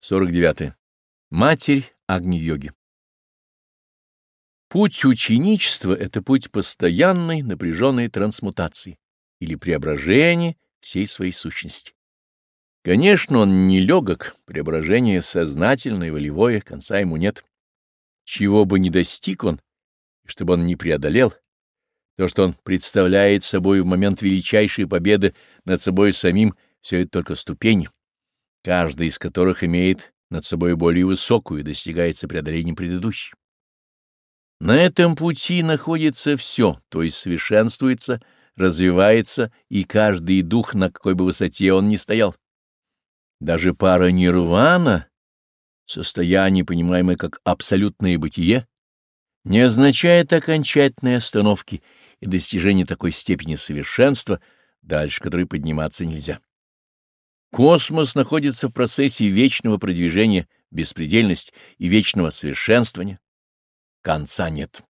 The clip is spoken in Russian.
49. Матерь Агни-йоги Путь ученичества — это путь постоянной напряженной трансмутации или преображения всей своей сущности. Конечно, он не легок, преображение сознательное, волевое, конца ему нет. Чего бы не достиг он, чтобы он не преодолел, то, что он представляет собой в момент величайшей победы над собой самим, все это только ступень каждый из которых имеет над собой более высокую и достигается преодолением предыдущей. На этом пути находится все, то есть совершенствуется, развивается и каждый дух, на какой бы высоте он ни стоял. Даже пара нирвана, состояние, понимаемое как абсолютное бытие, не означает окончательной остановки и достижения такой степени совершенства, дальше которой подниматься нельзя. Космос находится в процессе вечного продвижения, беспредельность и вечного совершенствования. Конца нет.